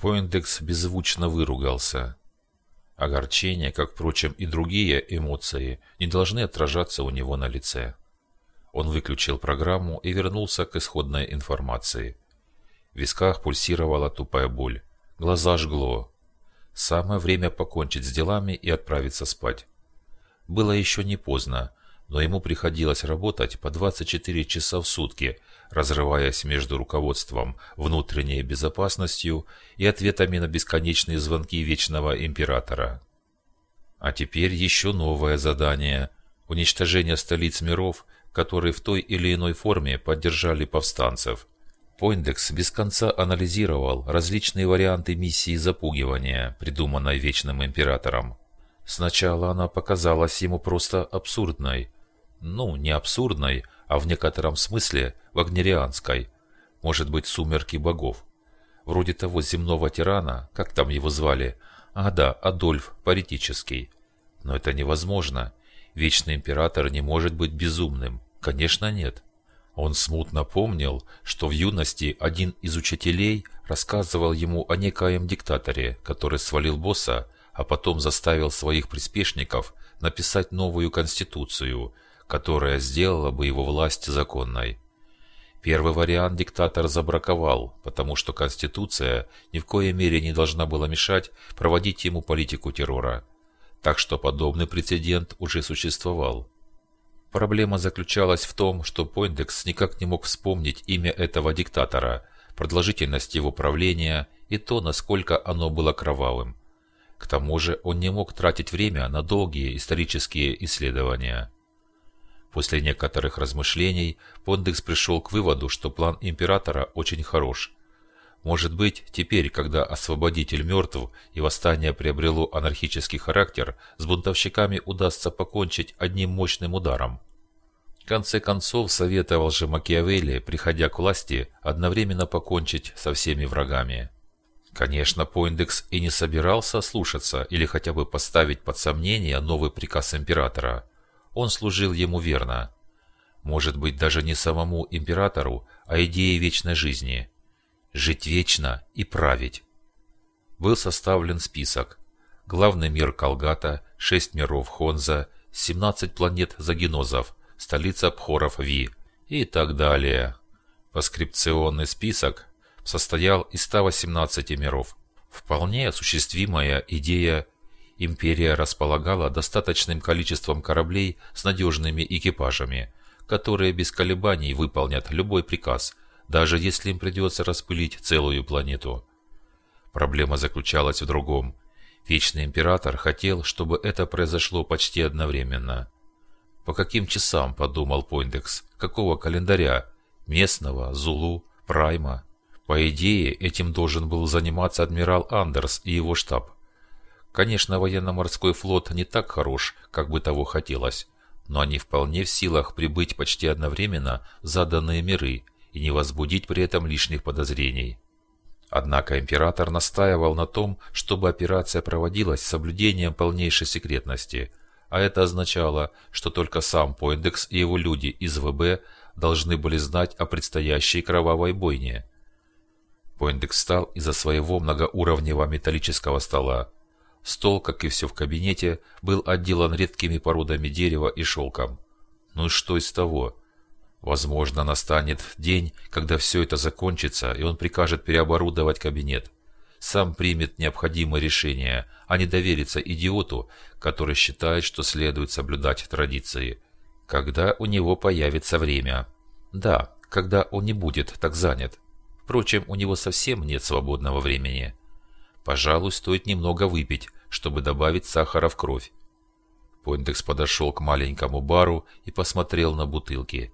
Поиндекс беззвучно выругался. Огорчение, как, впрочем, и другие эмоции, не должны отражаться у него на лице. Он выключил программу и вернулся к исходной информации. В висках пульсировала тупая боль. Глаза жгло. Самое время покончить с делами и отправиться спать. Было еще не поздно, но ему приходилось работать по 24 часа в сутки, разрываясь между руководством внутренней безопасностью и ответами на бесконечные звонки Вечного Императора. А теперь еще новое задание – уничтожение столиц миров, которые в той или иной форме поддержали повстанцев. Пойндекс без конца анализировал различные варианты миссии запугивания, придуманной Вечным Императором. Сначала она показалась ему просто абсурдной. Ну, не абсурдной, а в некотором смысле вагнерианской. Может быть, сумерки богов. Вроде того земного тирана, как там его звали? А да, Адольф Паритический. Но это невозможно. Вечный император не может быть безумным. Конечно, нет. Он смутно помнил, что в юности один из учителей рассказывал ему о некоем диктаторе, который свалил босса, а потом заставил своих приспешников написать новую конституцию, которая сделала бы его власть законной. Первый вариант диктатор забраковал, потому что Конституция ни в коей мере не должна была мешать проводить ему политику террора. Так что подобный прецедент уже существовал. Проблема заключалась в том, что Пойндекс никак не мог вспомнить имя этого диктатора, продолжительность его правления и то, насколько оно было кровавым. К тому же он не мог тратить время на долгие исторические исследования. После некоторых размышлений Пондекс пришел к выводу, что план императора очень хорош. Может быть, теперь, когда освободитель мертв и восстание приобрело анархический характер, с бунтовщиками удастся покончить одним мощным ударом. В конце концов, советовал же Макиавелли, приходя к власти, одновременно покончить со всеми врагами. Конечно, Поиндекс и не собирался слушаться или хотя бы поставить под сомнение новый приказ императора. Он служил ему верно. Может быть, даже не самому императору, а идее вечной жизни. Жить вечно и править. Был составлен список. Главный мир Калгата, шесть миров Хонза, 17 планет Загенозов, столица Пхоров Ви и так далее. Поскрипционный список состоял из 118 миров. Вполне осуществимая идея империя располагала достаточным количеством кораблей с надежными экипажами, которые без колебаний выполнят любой приказ, даже если им придется распылить целую планету. Проблема заключалась в другом. Вечный император хотел, чтобы это произошло почти одновременно. По каким часам, подумал Пойндекс, какого календаря? Местного, Зулу, Прайма? По идее, этим должен был заниматься адмирал Андерс и его штаб. Конечно, военно-морской флот не так хорош, как бы того хотелось, но они вполне в силах прибыть почти одновременно в заданные миры и не возбудить при этом лишних подозрений. Однако император настаивал на том, чтобы операция проводилась с соблюдением полнейшей секретности, а это означало, что только сам Пойндекс и его люди из ВБ должны были знать о предстоящей кровавой бойне – Пойндекс встал из-за своего многоуровневого металлического стола. Стол, как и все в кабинете, был отделан редкими породами дерева и шелком. Ну и что из того? Возможно, настанет день, когда все это закончится, и он прикажет переоборудовать кабинет. Сам примет необходимое решение, а не доверится идиоту, который считает, что следует соблюдать традиции. Когда у него появится время. Да, когда он не будет так занят. Впрочем, у него совсем нет свободного времени. Пожалуй, стоит немного выпить, чтобы добавить сахара в кровь. Пойндекс подошел к маленькому бару и посмотрел на бутылки.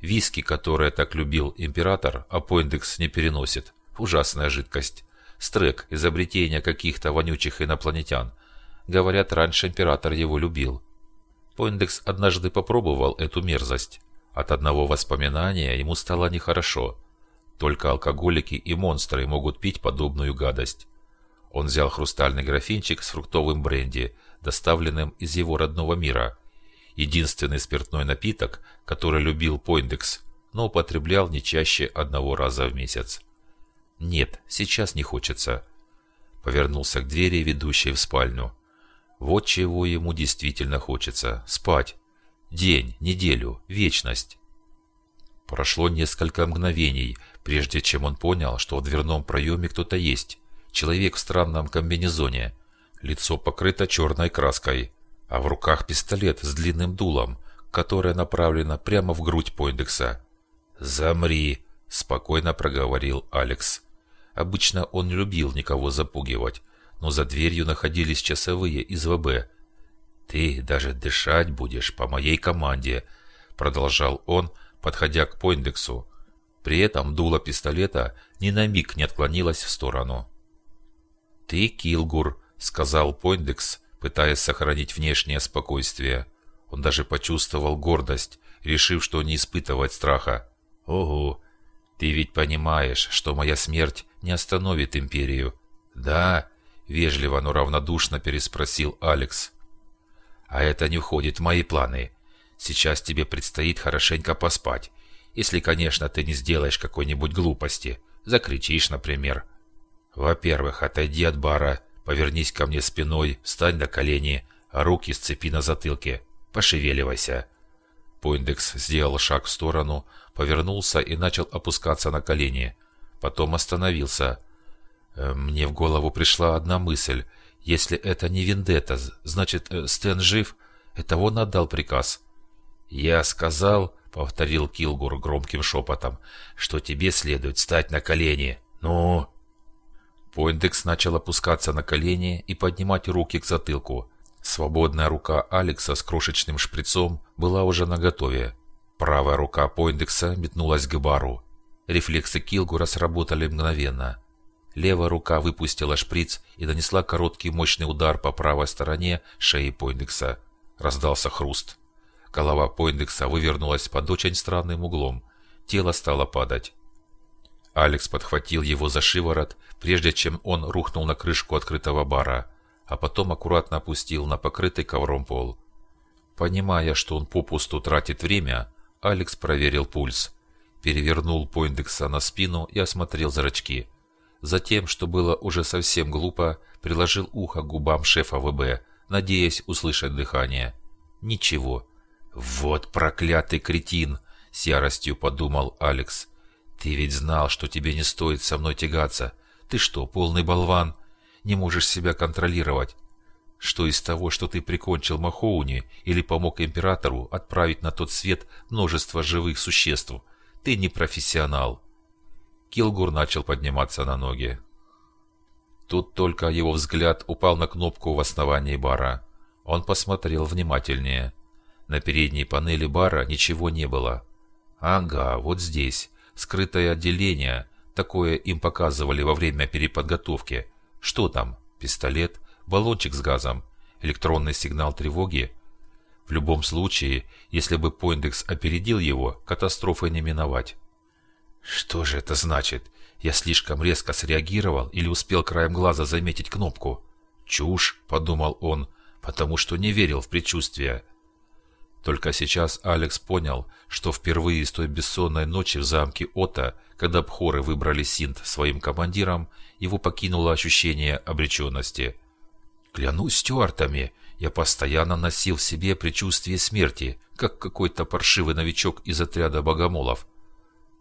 Виски, которое так любил император, а Пойндекс не переносит. Ужасная жидкость. Стрек, изобретение каких-то вонючих инопланетян. Говорят, раньше император его любил. Пойндекс однажды попробовал эту мерзость. От одного воспоминания ему стало нехорошо. Только алкоголики и монстры могут пить подобную гадость. Он взял хрустальный графинчик с фруктовым бренди, доставленным из его родного мира. Единственный спиртной напиток, который любил Пойндекс, но употреблял не чаще одного раза в месяц. «Нет, сейчас не хочется». Повернулся к двери, ведущей в спальню. Вот чего ему действительно хочется – спать. День, неделю, вечность. Прошло несколько мгновений, прежде чем он понял, что в дверном проеме кто-то есть. Человек в странном комбинезоне. Лицо покрыто черной краской, а в руках пистолет с длинным дулом, которое направлено прямо в грудь Пойндекса. «Замри!» – спокойно проговорил Алекс. Обычно он не любил никого запугивать, но за дверью находились часовые из ВБ. «Ты даже дышать будешь по моей команде», – продолжал он, подходя к Пойндексу. При этом дуло пистолета ни на миг не отклонилось в сторону. «Ты Килгур», — сказал Пойндекс, пытаясь сохранить внешнее спокойствие. Он даже почувствовал гордость, решив, что не испытывает страха. «Ого! Ты ведь понимаешь, что моя смерть не остановит Империю?» «Да», — вежливо, но равнодушно переспросил Алекс. «А это не входит в мои планы. Сейчас тебе предстоит хорошенько поспать. Если, конечно, ты не сделаешь какой-нибудь глупости. Закричишь, например. Во-первых, отойди от бара, повернись ко мне спиной, встань на колени, руки сцепи на затылке. Пошевеливайся. Пойндекс сделал шаг в сторону, повернулся и начал опускаться на колени. Потом остановился. Э, мне в голову пришла одна мысль. Если это не вендетта, значит, э, Стэн жив? Это он отдал приказ. «Я сказал, — повторил Килгур громким шепотом, — что тебе следует встать на колени. Ну?» Пойндекс начал опускаться на колени и поднимать руки к затылку. Свободная рука Алекса с крошечным шприцом была уже наготове. Правая рука Пойндекса метнулась к бару. Рефлексы Килгура сработали мгновенно. Левая рука выпустила шприц и нанесла короткий мощный удар по правой стороне шеи Пойндекса. Раздался хруст. Голова Пойндекса вывернулась под очень странным углом. Тело стало падать. Алекс подхватил его за шиворот, прежде чем он рухнул на крышку открытого бара, а потом аккуратно опустил на покрытый ковром пол. Понимая, что он попусту тратит время, Алекс проверил пульс, перевернул Пойндекса на спину и осмотрел зрачки. Затем, что было уже совсем глупо, приложил ухо к губам шефа ВБ, надеясь услышать дыхание. Ничего. «Вот проклятый кретин!» — с яростью подумал Алекс. «Ты ведь знал, что тебе не стоит со мной тягаться. Ты что, полный болван? Не можешь себя контролировать? Что из того, что ты прикончил Махоуни или помог императору отправить на тот свет множество живых существ? Ты не профессионал!» Килгур начал подниматься на ноги. Тут только его взгляд упал на кнопку в основании бара. Он посмотрел внимательнее. На передней панели бара ничего не было. Ага, вот здесь. Скрытое отделение. Такое им показывали во время переподготовки. Что там? Пистолет? Баллончик с газом? Электронный сигнал тревоги? В любом случае, если бы Пойндекс опередил его, катастрофы не миновать. Что же это значит? Я слишком резко среагировал или успел краем глаза заметить кнопку? Чушь, подумал он, потому что не верил в предчувствие. Только сейчас Алекс понял, что впервые с той бессонной ночи в замке Ота, когда Бхоры выбрали Синт своим командиром, его покинуло ощущение обреченности. «Клянусь стюартами, я постоянно носил в себе предчувствие смерти, как какой-то паршивый новичок из отряда богомолов.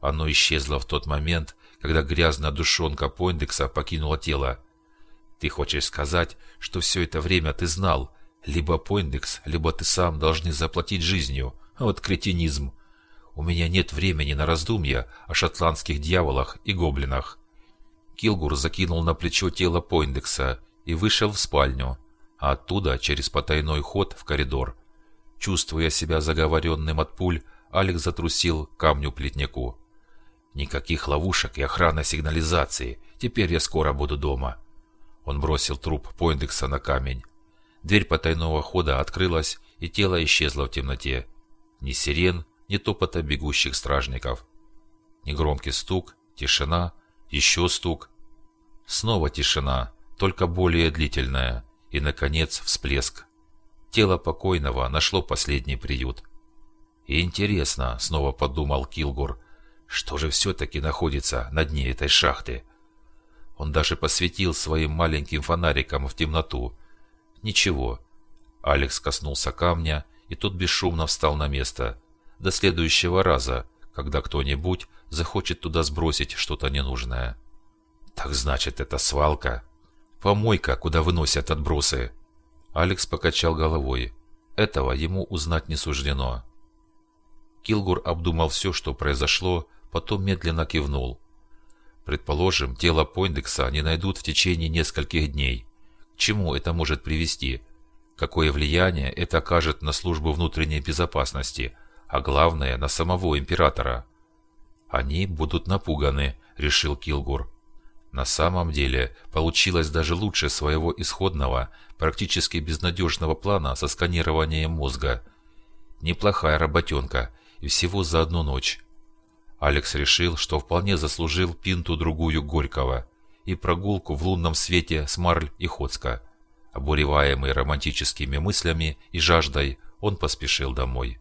Оно исчезло в тот момент, когда грязная душонка Пойндекса покинула тело. Ты хочешь сказать, что все это время ты знал, либо Пойндекс, либо ты сам должны заплатить жизнью. Вот кретинизм. У меня нет времени на раздумья о шотландских дьяволах и гоблинах. Килгур закинул на плечо тело Пойндекса и вышел в спальню, а оттуда через потайной ход в коридор. Чувствуя себя заговоренным от пуль, Алекс затрусил к камню-плетняку. «Никаких ловушек и охраны сигнализации. Теперь я скоро буду дома». Он бросил труп Пойндекса на камень. Дверь потайного хода открылась, и тело исчезло в темноте. Ни сирен, ни топота бегущих стражников. Негромкий стук, тишина, еще стук. Снова тишина, только более длительная, и, наконец, всплеск. Тело покойного нашло последний приют. И интересно, снова подумал Килгур, что же все-таки находится на дне этой шахты? Он даже посветил своим маленьким фонариком в темноту. Ничего. Алекс коснулся камня, и тот бесшумно встал на место. До следующего раза, когда кто-нибудь захочет туда сбросить что-то ненужное. Так значит, это свалка. Помойка, куда выносят отбросы. Алекс покачал головой. Этого ему узнать не суждено. Килгур обдумал все, что произошло, потом медленно кивнул. Предположим, тело Пойндекса не найдут в течение нескольких дней. Чему это может привести? Какое влияние это окажет на службу внутренней безопасности, а главное, на самого императора? Они будут напуганы, решил Килгур. На самом деле, получилось даже лучше своего исходного, практически безнадежного плана со сканированием мозга. Неплохая работенка, и всего за одну ночь. Алекс решил, что вполне заслужил пинту-другую Горького и прогулку в лунном свете с Марль и Хоцка. Обуреваемый романтическими мыслями и жаждой, он поспешил домой.